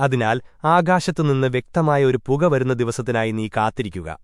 അതിനാൽ ആകാശത്തുനിന്ന് വ്യക്തമായ ഒരു പുക വരുന്ന ദിവസത്തിനായി നീ കാത്തിരിക്കുക.